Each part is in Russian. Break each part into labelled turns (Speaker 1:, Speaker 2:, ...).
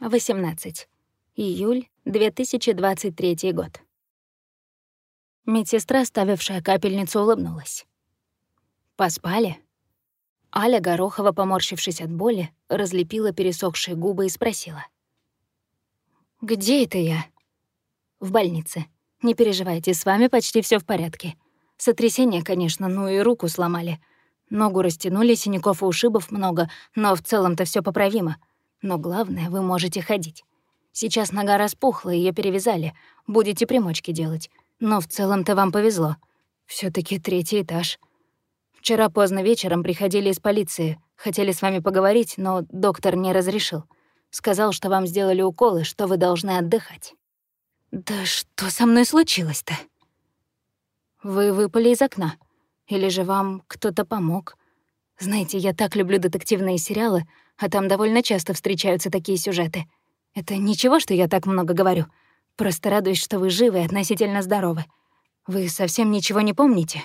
Speaker 1: 18. Июль 2023 год. Медсестра, ставившая капельницу, улыбнулась. «Поспали?» Аля Горохова, поморщившись от боли, разлепила пересохшие губы и спросила. «Где это я?» «В больнице. Не переживайте, с вами почти все в порядке. Сотрясение, конечно, ну и руку сломали. Ногу растянули, синяков и ушибов много, но в целом-то все поправимо. Но главное, вы можете ходить. Сейчас нога распухла, ее перевязали. Будете примочки делать. Но в целом-то вам повезло. все таки третий этаж. Вчера поздно вечером приходили из полиции. Хотели с вами поговорить, но доктор не разрешил. Сказал, что вам сделали уколы, что вы должны отдыхать. Да что со мной случилось-то? Вы выпали из окна. Или же вам кто-то помог? Знаете, я так люблю детективные сериалы, а там довольно часто встречаются такие сюжеты. Это ничего, что я так много говорю. Просто радуюсь, что вы живы и относительно здоровы. Вы совсем ничего не помните?»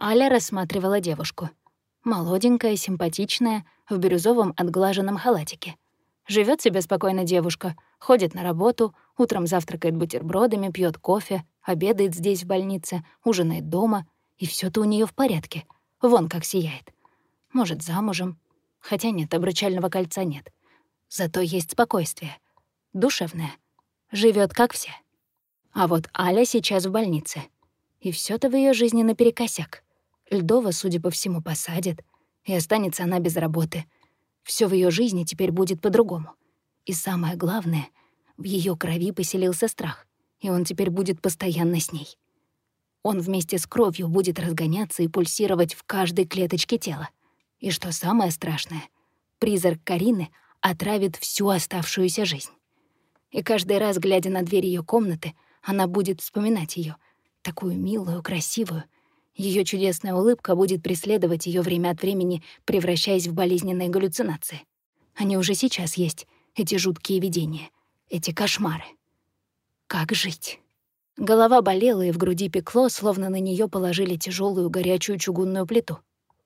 Speaker 1: Аля рассматривала девушку. Молоденькая, симпатичная, в бирюзовом отглаженном халатике. Живет себе спокойно девушка, ходит на работу, утром завтракает бутербродами, пьет кофе, обедает здесь в больнице, ужинает дома, и все то у нее в порядке. Вон как сияет. Может, замужем. Хотя нет, обручального кольца нет. Зато есть спокойствие. Душевное. Живет как все. А вот Аля сейчас в больнице. И все то в ее жизни наперекосяк. Льдова, судя по всему, посадит, и останется она без работы. Все в ее жизни теперь будет по-другому. И самое главное, в ее крови поселился страх и он теперь будет постоянно с ней. Он вместе с кровью будет разгоняться и пульсировать в каждой клеточке тела. И что самое страшное, призрак Карины отравит всю оставшуюся жизнь. И каждый раз, глядя на дверь ее комнаты, она будет вспоминать ее, такую милую, красивую. Ее чудесная улыбка будет преследовать ее время от времени, превращаясь в болезненные галлюцинации. Они уже сейчас есть, эти жуткие видения, эти кошмары. Как жить? Голова болела и в груди пекло, словно на нее положили тяжелую горячую чугунную плиту.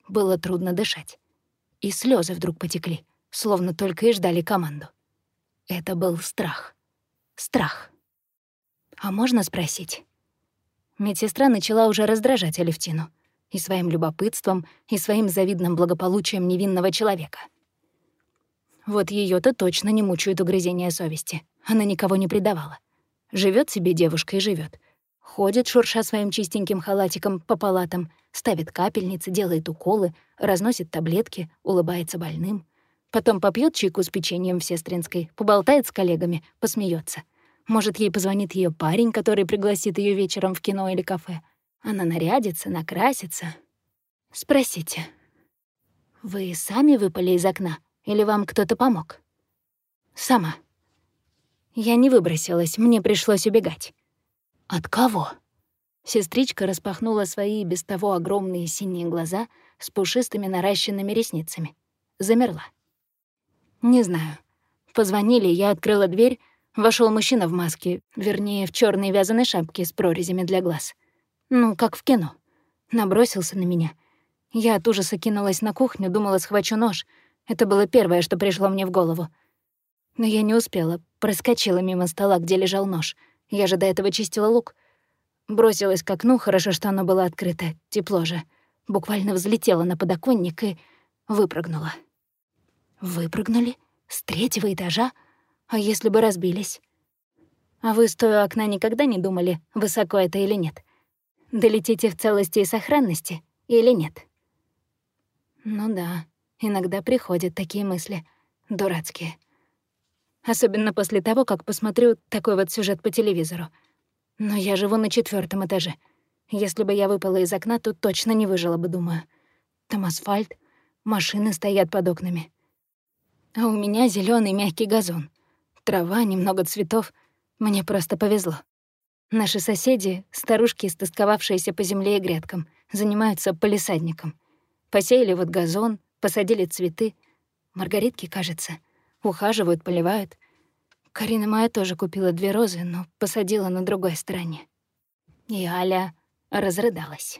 Speaker 1: Было трудно дышать. И слезы вдруг потекли, словно только и ждали команду. Это был страх. Страх. А можно спросить? Медсестра начала уже раздражать Алевтину и своим любопытством, и своим завидным благополучием невинного человека. Вот ее то точно не мучают угрызения совести. Она никого не предавала. Живет себе девушка и живет. Ходит, шурша своим чистеньким халатиком по палатам, ставит капельницы, делает уколы, разносит таблетки, улыбается больным. Потом попьет чайку с печеньем в Сестринской, поболтает с коллегами, посмеется. Может, ей позвонит ее парень, который пригласит ее вечером в кино или кафе. Она нарядится, накрасится. Спросите. Вы сами выпали из окна или вам кто-то помог? Сама. Я не выбросилась, мне пришлось убегать. От кого? Сестричка распахнула свои без того огромные синие глаза с пушистыми наращенными ресницами. Замерла. Не знаю. Позвонили, я открыла дверь, вошел мужчина в маске, вернее, в черной вязаной шапке с прорезями для глаз. Ну, как в кино. Набросился на меня. Я от ужаса кинулась на кухню, думала, схвачу нож. Это было первое, что пришло мне в голову. Но я не успела, проскочила мимо стола, где лежал нож. Я же до этого чистила лук. Бросилась к окну, хорошо, что оно было открыто, тепло же. Буквально взлетела на подоконник и выпрыгнула. Выпрыгнули? С третьего этажа? А если бы разбились? А вы, стоя у окна, никогда не думали, высоко это или нет? Долетите в целости и сохранности или нет? Ну да, иногда приходят такие мысли. Дурацкие. Особенно после того, как посмотрю такой вот сюжет по телевизору. Но я живу на четвертом этаже. Если бы я выпала из окна, то точно не выжила бы, думаю. Там асфальт, машины стоят под окнами. А у меня зеленый мягкий газон. Трава, немного цветов. Мне просто повезло. Наши соседи, старушки, стосковавшиеся по земле и грядкам, занимаются полисадником. Посеяли вот газон, посадили цветы. Маргаритки, кажется — ухаживают, поливают. Карина моя тоже купила две розы, но посадила на другой стороне. И Аля разрыдалась.